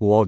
我